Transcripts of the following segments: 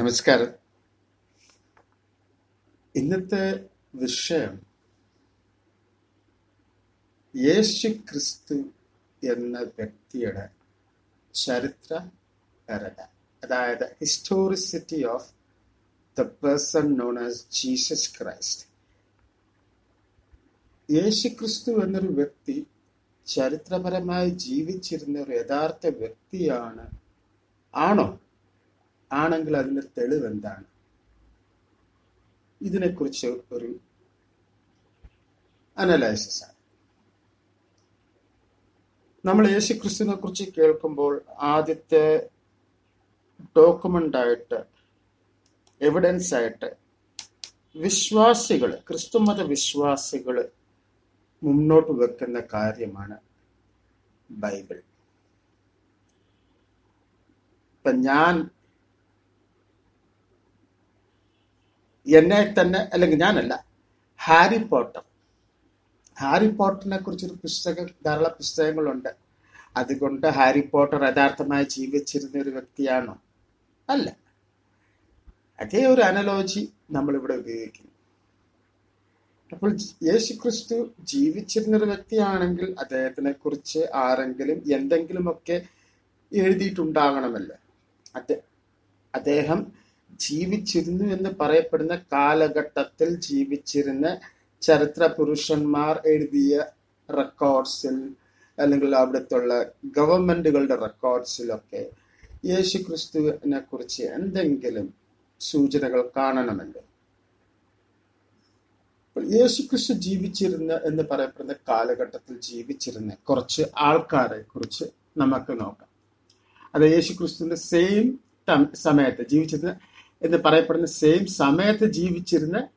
നമസ്കാരം. ഇന്നത്തെ വിഷയം യേശു ക്രിസ്തു എന്ന വ്യക്തിയുടെ ചരിത്ര കരട അതായത് historicity of the person known as Jesus Christ യേശു ക്രിസ്തു എന്നൊരു വ്യക്തി ചരിത്രപരമായി ജീവിച്ചിരുന്ന ഒരു യഥാർത്ഥ വ്യക്തിയാണ് ആണോ? ആണെങ്കിൽ അതിന്റെ തെളിവ് എന്താണ്? ഇതിനെക്കുറിച്ച് ഒരു അനലൈസിസ് ആണ്. നമ്മൾ യേശു ക്രിസ്തുവിനെ കുറിച്ച് കേൾക്കുമ്പോൾ ആദ്യത്തെ ഡോക്യുമെന്റ് ആയിട്ട് എവിഡൻസ് ആയിട്ട് വിശ്വാസികൾ ക്രിസ്തുമത വിശ്വാസികൾ മുന്നോട്ട് വെക്കുന്ന കാര്യമാണ് ബൈബിൾ. ഇപ്പൊ ഞാൻ എന്നെ തന്നെ അല്ലെങ്കിൽ ഞാനല്ല ഹാരി പോട്ടർ. ഹാരി പോട്ടറിനെ കുറിച്ചൊരു പുസ്തകം ധാരാളം പുസ്തകങ്ങളുണ്ട്. അതുകൊണ്ട് ഹാരി പോട്ടർ യഥാർത്ഥമായി ജീവിച്ചിരുന്ന ഒരു വ്യക്തിയാണോ? അല്ല. അതേ ഒരു അനലോജി നമ്മളിവിടെ ഉപയോഗിക്കുന്നു. അപ്പോൾ യേശു ക്രിസ്തു ജീവിച്ചിരുന്നൊരു വ്യക്തിയാണെങ്കിൽ അദ്ദേഹത്തിനെ കുറിച്ച് ആരെങ്കിലും എന്തെങ്കിലുമൊക്കെ എഴുതിയിട്ടുണ്ടാകണമല്ലോ. അദ്ദേഹം ജീവിച്ചിരുന്നു എന്ന് പറയപ്പെടുന്ന കാലഘട്ടത്തിൽ ജീവിച്ചിരുന്ന ചരിത്ര പുരുഷന്മാർ എഴുതിയ റെക്കോർഡ്സിൽ അല്ലെങ്കിൽ അവിടുത്തുള്ള ഗവൺമെന്റുകളുടെ റെക്കോർഡ്സിലൊക്കെ യേശു ക്രിസ്തുവിനെ കുറിച്ച് എന്തെങ്കിലും സൂചനകൾ കാണണമല്ലോ യേശു ക്രിസ്തു ജീവിച്ചിരുന്ന എന്ന് പറയപ്പെടുന്ന കാലഘട്ടത്തിൽ ജീവിച്ചിരുന്ന കുറച്ച് ആൾക്കാരെ കുറിച്ച് നമുക്ക് നോക്കാം. അത് യേശു ക്രിസ്തുവിന്റെ സെയിം സമയത്ത് ജീവിച്ചിരുന്ന എന്ന് പറയപ്പെടുന്ന സെയിം സമയത്ത് ജീവിച്ചിരുന്ന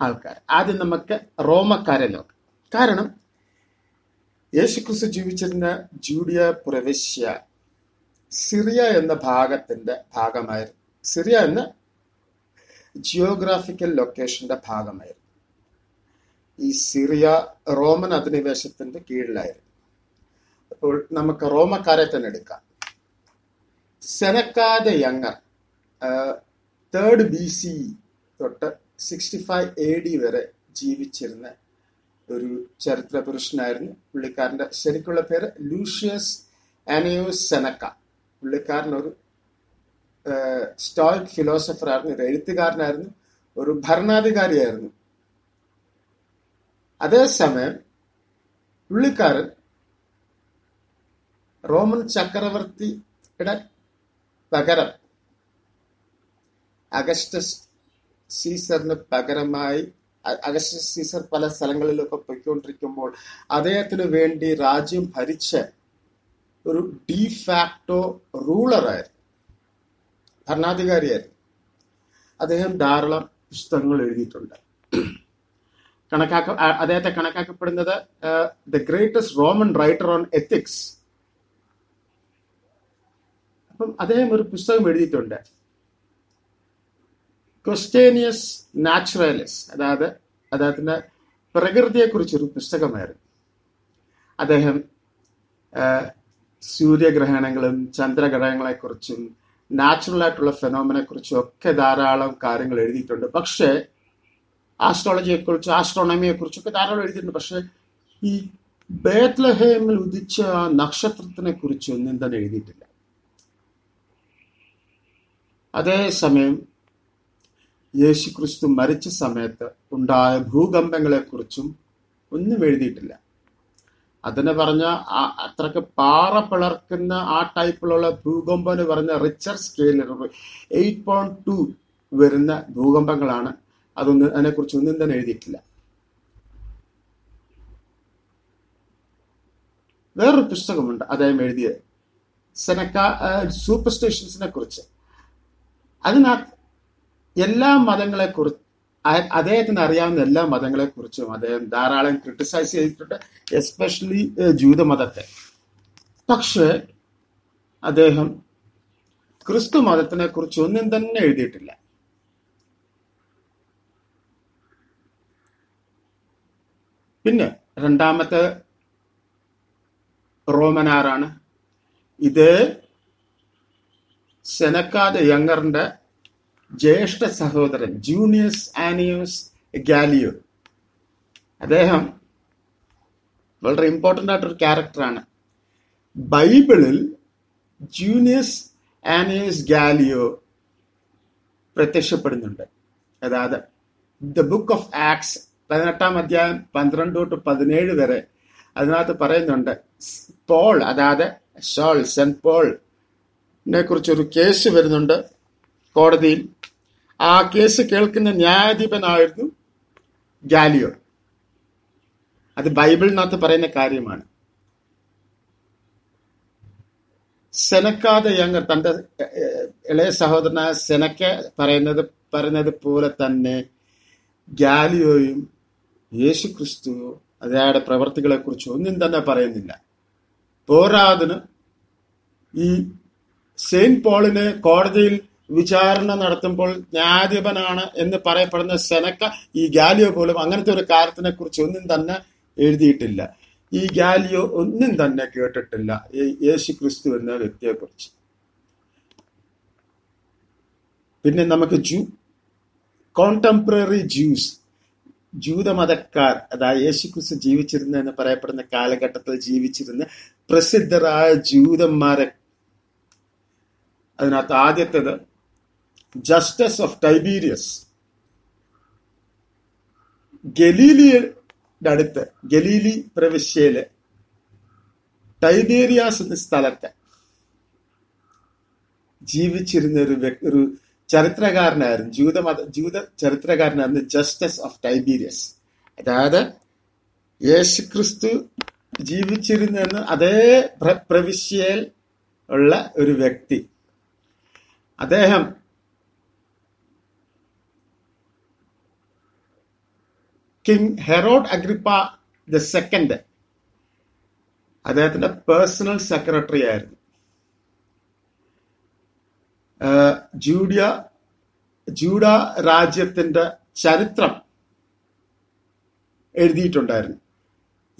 ആൾക്കാർ. ആദ്യം നമുക്ക് റോമക്കാരെ നോക്കാം. കാരണം യേശുക്രിസ്തു ജീവിച്ചിരുന്ന ജൂഡിയ പ്രവിശ്യ സിറിയ എന്ന ഭാഗത്തിന്റെ ഭാഗമായിരുന്നു. സിറിയ എന്ന ജിയോഗ്രാഫിക്കൽ ലൊക്കേഷന്റെ ഭാഗമായിരുന്നു. ഈ സിറിയ റോമൻ അധിനിവേശത്തിന്റെ കീഴിലായിരുന്നു. അപ്പോൾ നമുക്ക് റോമക്കാരെ തന്നെ എടുക്കാം. Seneca the younger third B C തൊട്ട് സിക്സ്റ്റി ഫൈവ് എ ഡി വരെ ജീവിച്ചിരുന്ന ഒരു ചരിത്ര പുരുഷനായിരുന്നു പുള്ളിക്കാരന്റെ ശരിക്കുള്ള പേര് ലൂഷ്യസ് ആനിയോസ് സെനക്ക. പുള്ളിക്കാരൻ ഒരു സ്റ്റോയിക് ഫിലോസഫറായിരുന്നു ഒരു എഴുത്തുകാരനായിരുന്നു ഒരു ഭരണാധികാരിയായിരുന്നു. അതേസമയം പുള്ളിക്കാരൻ റോമൻ ചക്രവർത്തിയുടെ പകരം. അഗസ്റ്റസ് സീസറിന് പകരമായി അഗസ്റ്റസ് സീസർ പല സ്ഥലങ്ങളിലൊക്കെ പൊയ്ക്കൊണ്ടിരിക്കുമ്പോൾ അദ്ദേഹത്തിന് വേണ്ടി രാജ്യം ഭരിച്ച ഒരു ഡിഫാക്ടോ റൂളറായിരുന്നു ഭരണാധികാരിയായിരുന്നു. അദ്ദേഹം ധാരാളം പുസ്തകങ്ങൾ എഴുതിയിട്ടുണ്ട്. കണക്കാക്ക അദ്ദേഹത്തെ കണക്കാക്കപ്പെടുന്നത് the greatest Roman writer on ethics അപ്പം അദ്ദേഹം ഒരു പുസ്തകം എഴുതിയിട്ടുണ്ട്. ക്വസ്റ്റേനിയസ് നാച്ചുറലിസ് അതായത് അദ്ദേഹത്തിന്റെ പ്രകൃതിയെക്കുറിച്ചൊരു പുസ്തകമായിരുന്നു. അദ്ദേഹം സൂര്യഗ്രഹണങ്ങളും ചന്ദ്രഗ്രഹങ്ങളെക്കുറിച്ചും നാച്ചുറൽ ആയിട്ടുള്ള ഫെനോമിനെ കുറിച്ചും ഒക്കെ ധാരാളം കാര്യങ്ങൾ എഴുതിയിട്ടുണ്ട്. പക്ഷേ ആസ്ട്രോളജിയെക്കുറിച്ചും ആസ്ട്രോണമിയെക്കുറിച്ചും ഒക്കെ ധാരാളം എഴുതിയിട്ടുണ്ട്. പക്ഷേ ഈ ബേത്ലഹേമിൽ ഉദിച്ച ആ നക്ഷത്രത്തിനെ കുറിച്ചൊന്നും തന്നെ എഴുതിയിട്ടില്ല. അതേസമയം യേശു ക്രിസ്തു മരിച്ച സമയത്ത് ഉണ്ടായ ഭൂകമ്പങ്ങളെ കുറിച്ചും ഒന്നും എഴുതിയിട്ടില്ല. അതിനെ പറഞ്ഞ അത്രയ്ക്ക് പാറ പിളർക്കുന്ന ആ ടൈപ്പിലുള്ള ഭൂകമ്പം എന്ന് പറഞ്ഞ റിച്ചർ സ്കെയിലിൽ എയ്റ്റ് പോയിന്റ് ടു വരുന്ന ഭൂകമ്പങ്ങളാണ്. അതൊന്നും അതിനെക്കുറിച്ച് ഒന്നും തന്നെ എഴുതിയിട്ടില്ല. വേറൊരു പുസ്തകമുണ്ട് അദ്ദേഹം എഴുതിയത്. സെനക്ക സൂപ്പർ സ്റ്റേഷൻസിനെ കുറിച്ച് അതിനകത്ത് എല്ലാ മതങ്ങളെ കുറിച്ച് അദ്ദേഹത്തിന് അറിയാവുന്ന എല്ലാ മതങ്ങളെ കുറിച്ചും അദ്ദേഹം ധാരാളം ക്രിട്ടിസൈസ് ചെയ്തിട്ടുണ്ട് എസ്പെഷ്യലി ജൂതമതത്തെ പക്ഷേ അദ്ദേഹം ക്രിസ്തു മതത്തിനെ കുറിച്ച് ഒന്നും തന്നെ എഴുതിയിട്ടില്ല. പിന്നെ രണ്ടാമത്തെ റോമൻ ഇത് സെനക്കാദ യങ്ങറിന്റെ ജ്യേഷ്ഠ സഹോദരൻ ജൂനിയസ് ആനിയോസ് ഗാലിയോ. അദ്ദേഹം വളരെ ഇമ്പോർട്ടന്റ് ആയിട്ടൊരു ക്യാരക്ടറാണ് ബൈബിളിൽ ജൂനിയസ് ആനിയസ് ഗാലിയോ പ്രത്യക്ഷപ്പെടുന്നുണ്ട്. അതായത് ദ ബുക്ക് ഓഫ് ആക്സ് പതിനെട്ടാം അധ്യായം പന്ത്രണ്ട് തൊട്ട് പതിനേഴ് വരെ അതിനകത്ത് പറയുന്നുണ്ട്. പോൾ അതായത് ഷോൾ സെന്റ് പോളിനെ കുറിച്ചൊരു കേസ് വരുന്നുണ്ട് കോടതിയിൽ. ആ കേസ് കേൾക്കുന്ന ന്യായാധിപനായിരുന്നു ഗാലിയോ. അത് ബൈബിളിനകത്ത് പറയുന്ന കാര്യമാണ്. സെനക്കാതെ യങ്ങർ തന്റെ ഇളയ സഹോദരനായ സെനക്ക പറയുന്നത് പറയുന്നത് പോലെ തന്നെ ഗാലിയോയും യേശു അയാളുടെ പ്രവർത്തികളെ കുറിച്ച് ഒന്നും തന്നെ പറയുന്നില്ല. പോരാതിന് ഈ സെയിന്റ് പോളിന് കോടതിയിൽ വിചാരണ നടത്തുമ്പോൾ ന്യായാധിപനാണ് എന്ന് പറയപ്പെടുന്ന സെനക്ക ഈ ഗാലിയോ പോലും അങ്ങനത്തെ ഒരു കാര്യത്തിനെ കുറിച്ച് ഒന്നും തന്നെ എഴുതിയിട്ടില്ല. ഈ ഗാലിയോ ഒന്നും തന്നെ കേട്ടിട്ടില്ല. യേശു ക്രിസ്തു എന്ന വ്യക്തിയെ കുറിച്ച് പിന്നെ നമുക്ക് ജൂ കോണ്ടംപററി ജ്യൂസ് ജൂതമതക്കാർ അതായത് യേശു ക്രിസ്തു ജീവിച്ചിരുന്ന എന്ന് പറയപ്പെടുന്ന കാലഘട്ടത്തിൽ ജീവിച്ചിരുന്ന പ്രസിദ്ധരായ ജൂതന്മാരെ അതിനകത്ത് ആദ്യത്തേത് ജസ്റ്റിസ് ഓഫ് ടൈബീരിയസ് ഗലീലിയുടെ അടുത്ത് ഗലീലി പ്രവിശ്യയിലെ ടൈബേരിയാസ് എന്ന സ്ഥലത്ത് ജീവിച്ചിരുന്ന ഒരു ഒരു ചരിത്രകാരനായിരുന്നു ജൂതമത ജൂത ചരിത്രകാരനായിരുന്നു ജസ്റ്റിസ് ഓഫ് ടൈബീരിയസ് അതായത് യേശു ക്രിസ്തു ജീവിച്ചിരുന്നെന്ന് അതേ പ്രവിശ്യയിൽ ഉള്ള ഒരു വ്യക്തി. അദ്ദേഹം king Herod Agrippa the second. അദ്ദേഹത്തിന്റെ പേഴ്സണൽ സെക്രട്ടറി ആയിരുന്നു. ജൂഡിയ ജൂഡ രാജ്യത്തിന്റെ ചരിത്രം എഴുതിയിട്ടുണ്ടായിരുന്നു.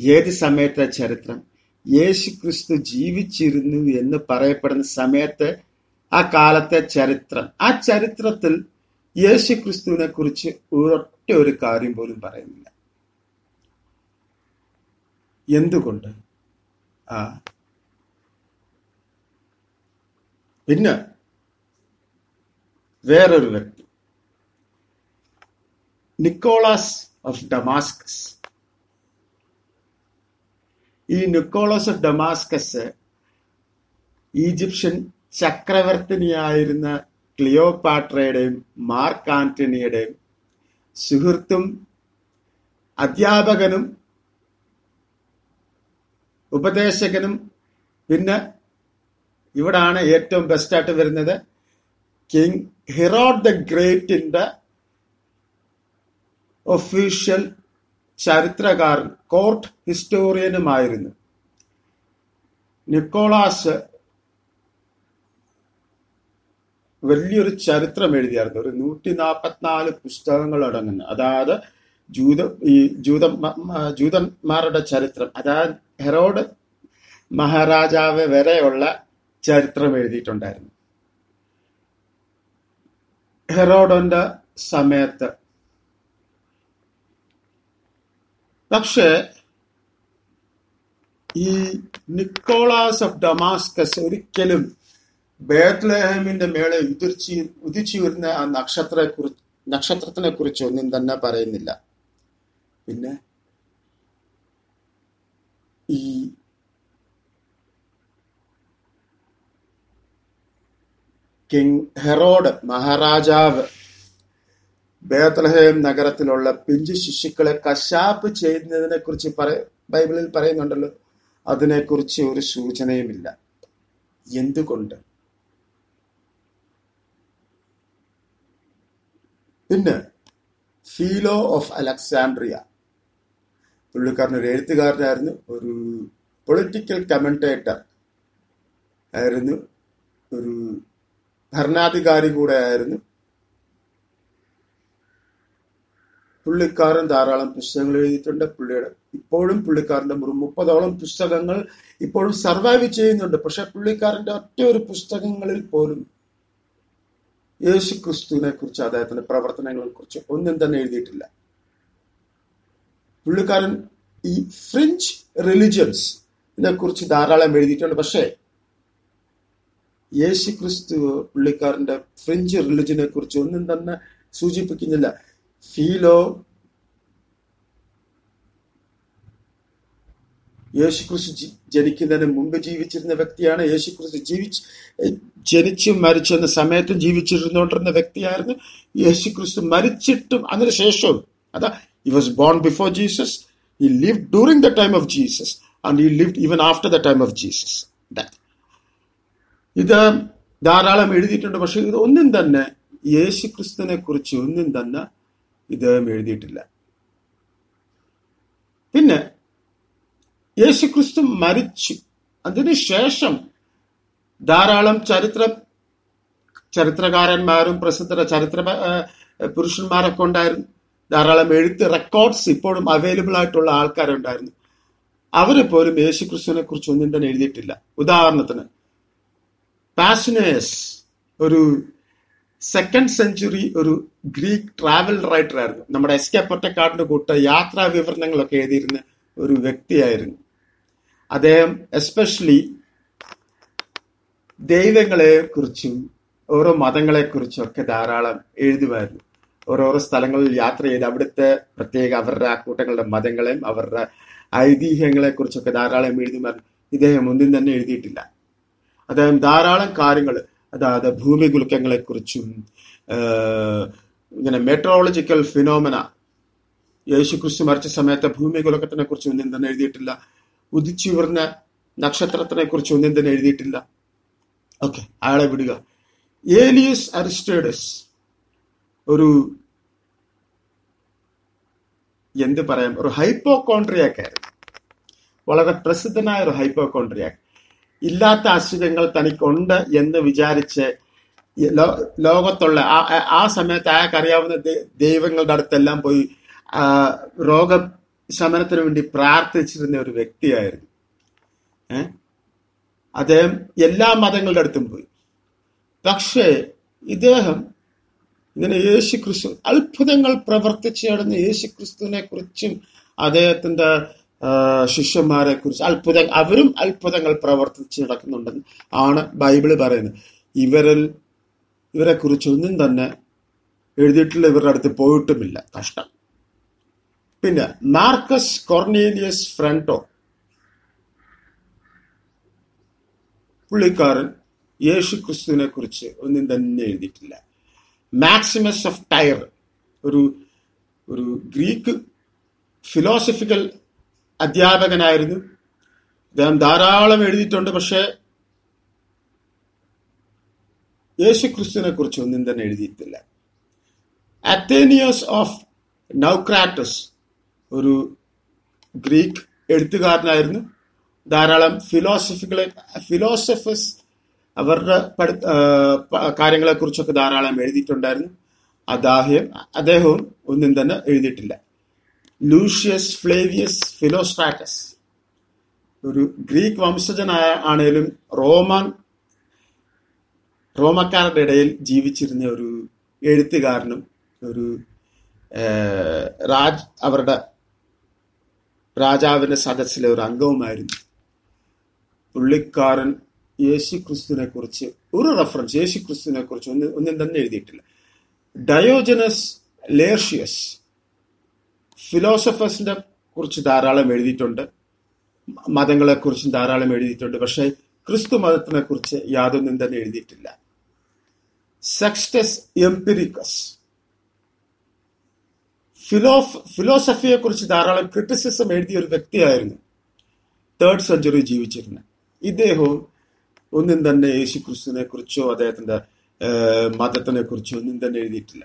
ഏത് സമയത്തെ ചരിത്രം? യേശു ക്രിസ്തു ജീവിച്ചിരുന്നു എന്ന് പറയപ്പെടുന്ന സമയത്ത് ആ കാലത്തെ ചരിത്രം. ആ ചരിത്രത്തിൽ യേശു ക്രിസ്തുവിനെ കുറിച്ച് ഒരൊറ്റ ഒരു കാര്യം പോലും പറയുന്നില്ല. എന്തുകൊണ്ട്? ആ. പിന്നെ വേറൊരു വ്യക്തി. Nicholas of Damascus. ഈ നിക്കോളാസ് ഓഫ് ഡമാസ്കസ് ഈജിപ്ഷ്യൻ ചക്രവർത്തിനിയായിരുന്ന ക്ലിയോപാട്രയുടെയും മാർക്ക് ആന്റണിയുടെയും സുഹൃത്തും അധ്യാപകനും ഉപദേശകനും പിന്നെ ഇവിടാണ് ഏറ്റവും ബെസ്റ്റായിട്ട് വരുന്നത്. കിങ് ഹിറോഡ് ദ ഗ്രേറ്റിന്റെ ഒഫീഷ്യൽ ചരിത്രകാരൻ കോർട്ട് ഹിസ്റ്റോറിയനുമായിരുന്നു നിക്കോളാസ് വലിയൊരു ചരിത്രം എഴുതിയായിരുന്നു. ഒരു നൂറ്റി നാൽപ്പത്തിനാല് പുസ്തകങ്ങൾ അടങ്ങുന്ന അതായത് ജൂത ഈ ജൂത ജൂതന്മാരുടെ ചരിത്രം അതായത് ഹെറോഡ് മഹാരാജാവ് വരെയുള്ള ചരിത്രം എഴുതിയിട്ടുണ്ടായിരുന്നു. ഹെറോഡോന്റെ സമയത്ത്. പക്ഷേ ഈ നിക്കോളാസ് ഓഫ് ഡമാസ്കസ് ഒരിക്കലും ബേത്ലഹേമിന്റെ മേളെ ഉദിർച്ചി ഉദിച്ചു വരുന്ന ആ നക്ഷത്ര നക്ഷത്രത്തിനെ കുറിച്ച് ഒന്നും തന്നെ പറയുന്നില്ല. പിന്നെ ഈ കിങ് ഹെറോഡ് മഹാരാജാവ് ബേത്ലഹേം നഗരത്തിലുള്ള പിഞ്ചു ശിശുക്കളെ കശാപ്പ് ചെയ്യുന്നതിനെ കുറിച്ച് പറ ബൈബിളിൽ പറയുന്നുണ്ടല്ലോ. അതിനെക്കുറിച്ച് ഒരു സൂചനയുമില്ല. എന്തുകൊണ്ട്? പിന്നെ ഫീലോ ഓഫ് അലക്സാൻഡ്രിയ പുള്ളിക്കാരൻ ഒരു എഴുത്തുകാരനായിരുന്നു ഒരു പൊളിറ്റിക്കൽ കമന്റേറ്റർ ആയിരുന്നു ഒരു ഭരണാധികാരി കൂടെ ആയിരുന്നു. പുള്ളിക്കാരൻ ധാരാളം പുസ്തകങ്ങൾ എഴുതിയിട്ടുണ്ട്. പുള്ളിയുടെ ഇപ്പോഴും പുള്ളിക്കാരന്റെ ഒരു മുപ്പതോളം പുസ്തകങ്ങൾ ഇപ്പോഴും സർവൈവ് ചെയ്യുന്നുണ്ട്. പക്ഷെ പുള്ളിക്കാരന്റെ ഒറ്റ ഒരു പുസ്തകങ്ങളിൽ പോലും യേശു ക്രിസ്തുവിനെ കുറിച്ച് അദ്ദേഹത്തിന്റെ പ്രവർത്തനങ്ങളെ കുറിച്ച് ഒന്നും തന്നെ എഴുതിയിട്ടില്ല. പുള്ളിക്കാരൻ ഈ ഫ്രഞ്ച് റിലിജൻസ് കുറിച്ച് ധാരാളം എഴുതിയിട്ടുണ്ട്. പക്ഷേ യേശു ക്രിസ്തു പുള്ളിക്കാരന്റെ ഫ്രഞ്ച് റിലിജനെ കുറിച്ച് ഒന്നും തന്നെ സൂചിപ്പിക്കുന്നില്ല. ഫീലോ യേശു ക്രിസ്തു ജനിക്കുന്നതിന് മുമ്പ് ജീവിച്ചിരുന്ന വ്യക്തിയാണ്. യേശുക്രിസ്തു ജീവിച്ച് ജനിച്ചും മരിച്ചെന്ന സമയത്തും ജീവിച്ചിരുന്നുകൊണ്ടിരുന്ന വ്യക്തിയായിരുന്നു യേശു ക്രിസ്തു മരിച്ചിട്ടും അതിനുശേഷവും അതാ he was born before Jesus he live during the time of Jesus and he live even after the time of Jesus ഇത് ധാരാളം എഴുതിയിട്ടുണ്ട്. പക്ഷെ ഇത് ഒന്നും തന്നെ യേശു ക്രിസ്തുവിനെ കുറിച്ച് ഒന്നും തന്നെ ഇദ്ദേഹം എഴുതിയിട്ടില്ല. പിന്നെ യേശുക്രിസ്തു മരിച്ചു. അതിനുശേഷം ധാരാളം ചരിത്ര ചരിത്രകാരന്മാരും പ്രസിദ്ധ ചരിത്ര പുരുഷന്മാരൊക്കെ ഉണ്ടായിരുന്നു. ധാരാളം എഴുത്ത് റെക്കോർഡ്സ് ഇപ്പോഴും അവൈലബിൾ ആയിട്ടുള്ള ആൾക്കാരുണ്ടായിരുന്നു. അവരെ പോലും യേശുക്രിസ്തുവിനെ കുറിച്ച് ഒന്നും തന്നെ എഴുതിയിട്ടില്ല. ഉദാഹരണത്തിന് പാഷനേഴ്സ് ഒരു സെക്കൻഡ് സെഞ്ചുറി ഒരു ഗ്രീക്ക് ട്രാവൽ റൈറ്റർ ആയിരുന്നു. നമ്മുടെ എസ് കെ പൊറ്റക്കാടിന്റെ കൂട്ട യാത്രാ വിവരണങ്ങളൊക്കെ എഴുതിയിരുന്ന ഒരു വ്യക്തിയായിരുന്നു. അദ്ദേഹം എസ്പെഷ്യലി ദൈവങ്ങളെ കുറിച്ചും ഓരോ മതങ്ങളെ കുറിച്ചും ഒക്കെ ധാരാളം എഴുതുമായിരുന്നു. ഓരോരോ സ്ഥലങ്ങളിൽ യാത്ര ചെയ്ത് അവിടുത്തെ പ്രത്യേക അവരുടെ ആ കൂട്ടങ്ങളുടെ മതങ്ങളെയും അവരുടെ ഐതിഹ്യങ്ങളെ കുറിച്ചൊക്കെ ധാരാളം എഴുതുമായിരുന്നു. ഇദ്ദേഹം ഒന്നും തന്നെ എഴുതിയിട്ടില്ല. അദ്ദേഹം ധാരാളം കാര്യങ്ങൾ അതായത് ഭൂമി കുലുക്കങ്ങളെ കുറിച്ചും ഇങ്ങനെ മെട്രോളജിക്കൽ ഫിനോമന യേശു ക്രിസ്തു മരിച്ച സമയത്തെ ഭൂമി കുലക്കത്തിനെ കുറിച്ച് ഒന്നും തന്നെ എഴുതിയിട്ടില്ല. ഉദിച്ചു വരുന്ന നക്ഷത്രത്തിനെ കുറിച്ച് ഒന്നും തന്നെ എഴുതിയിട്ടില്ല. ഓക്കെ അയാളെ വിടുക. ഏലിയസ് അരിസ്റ്റേഡസ് ഒരു എന്ത് പറയാം ഒരു ഹൈപ്പോകോൺട്രിയാക്ക് ആയിരുന്നു. വളരെ പ്രസിദ്ധനായ ഒരു ഹൈപ്പോകോൺട്രിയാക്ക് ഇല്ലാത്ത അസുഖങ്ങൾ തനിക്കുണ്ട് എന്ന് വിചാരിച്ച് ലോകത്തുള്ള ആ സമയത്ത് അയാൾക്ക് അറിയാവുന്ന ദൈവങ്ങളുടെ അടുത്തെല്ലാം പോയി രോഗശമനത്തിന് വേണ്ടി പ്രാർത്ഥിച്ചിരുന്ന ഒരു വ്യക്തിയായിരുന്നു. ഏഹ് അദ്ദേഹം എല്ലാ മതങ്ങളുടെ അടുത്തും പോയി. പക്ഷേ ഇദ്ദേഹം ഇങ്ങനെ യേശു ക്രിസ്തു അത്ഭുതങ്ങൾ പ്രവർത്തിച്ചു നടന്ന യേശു ക്രിസ്തുവിനെ കുറിച്ചും അദ്ദേഹത്തിന്റെ ശിഷ്യന്മാരെ കുറിച്ച് അത്ഭുത അവരും അത്ഭുതങ്ങൾ പ്രവർത്തിച്ച് നടക്കുന്നുണ്ടെന്ന് ആണ് ബൈബിൾ പറയുന്നത്. ഇവരിൽ ഇവരെ കുറിച്ചൊന്നും തന്നെ എഴുതിയിട്ടില്ല ഇവരുടെ അടുത്ത് പോയിട്ടുമില്ല. കഷ്ടം. പിന്നെ മാർക്കസ് കൊർണേലിയസ് ഫ്രണ്ടോ? പുള്ളിക്കാരൻ യേശു ക്രിസ്തുവിനെ കുറിച്ച് ഒന്നും തന്നെ എഴുതിയിട്ടില്ല. മാക്സിമസ് ഓഫ് ടയർ ഒരു ഒരു ഗ്രീക്ക് ഫിലോസഫിക്കൽ അധ്യാപകനായിരുന്നു. അദ്ദേഹം ധാരാളം എഴുതിയിട്ടുണ്ട് പക്ഷേ യേശു ക്രിസ്തുവിനെ കുറിച്ച് ഒന്നും തന്നെ എഴുതിയിട്ടില്ല. അത്തേനിയസ് ഓഫ് നൗക്രാറ്റസ് ഒരു ഗ്രീക്ക് എഴുത്തുകാരനായിരുന്നു. ധാരാളം ഫിലോസഫികളെ ഫിലോസഫേഴ്സ് അവരുടെ കാര്യങ്ങളെ കുറിച്ചൊക്കെ ധാരാളം എഴുതിയിട്ടുണ്ടായിരുന്നു. അദ്ദേഹം അദ്ദേഹവും ഒന്നും തന്നെ എഴുതിയിട്ടില്ല. ലൂഷ്യസ് ഫ്ലേവിയസ് ഫിലോസ്ട്രാറ്റസ് ഒരു ഗ്രീക്ക് വംശജനായ ആണേലും റോമൻ റോമക്കാരുടെ ഇടയിൽ ജീവിച്ചിരുന്ന ഒരു എഴുത്തുകാരനും ഒരു രാജ് അവരുടെ രാജാവിന്റെ സദസ്സിലെ ഒരു അംഗവുമായിരുന്നു. പുള്ളിക്കാരൻ യേശു ക്രിസ്തുവിനെ കുറിച്ച് ഒരു റെഫറൻസ് യേശു ക്രിസ്തുവിനെ കുറിച്ച് ഒന്നും ഒന്നും തന്നെ എഴുതിയിട്ടില്ല. ഡയോജനസ് ലേർഷ്യസ് ഫിലോസഫേഴ്സിന്റെ കുറിച്ച് ധാരാളം എഴുതിയിട്ടുണ്ട്. മതങ്ങളെ കുറിച്ചും ധാരാളം എഴുതിയിട്ടുണ്ട്. പക്ഷേ ക്രിസ്തു മതത്തിനെ കുറിച്ച് യാതൊന്നും തന്നെ എഴുതിയിട്ടില്ല. സെക്സ്റ്റസ് എംപിരിക്കസ് ഫിലോഫ് ഫിലോസഫിയെ കുറിച്ച് ധാരാളം ക്രിറ്റിസിസം എഴുതിയ ഒരു വ്യക്തിയായിരുന്നു. തേർഡ് സെഞ്ചുറി ജീവിച്ചിരുന്നത് ഇദ്ദേഹവും ഒന്നും തന്നെ യേശു ക്രിസ്തുവിനെ കുറിച്ചോ അദ്ദേഹത്തിന്റെ മതത്തിനെ കുറിച്ചോ ഒന്നും തന്നെ എഴുതിയിട്ടില്ല.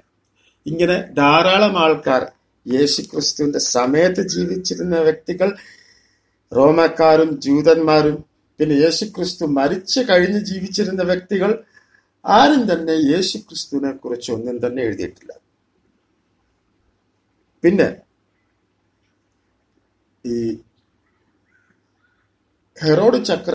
ഇങ്ങനെ ധാരാളം ആൾക്കാർ യേശു ക്രിസ്തുവിന്റെ സമയത്ത് ജീവിച്ചിരുന്ന വ്യക്തികൾ റോമക്കാരും ജൂതന്മാരും പിന്നെ യേശു ക്രിസ്തു മരിച്ചു കഴിഞ്ഞ് ജീവിച്ചിരുന്ന വ്യക്തികൾ ആരും തന്നെ യേശു ക്രിസ്തുവിനെ കുറിച്ച് ഒന്നും തന്നെ എഴുതിയിട്ടില്ല. പിന്നെ ഈ ഹെറോഡ് ചക്ര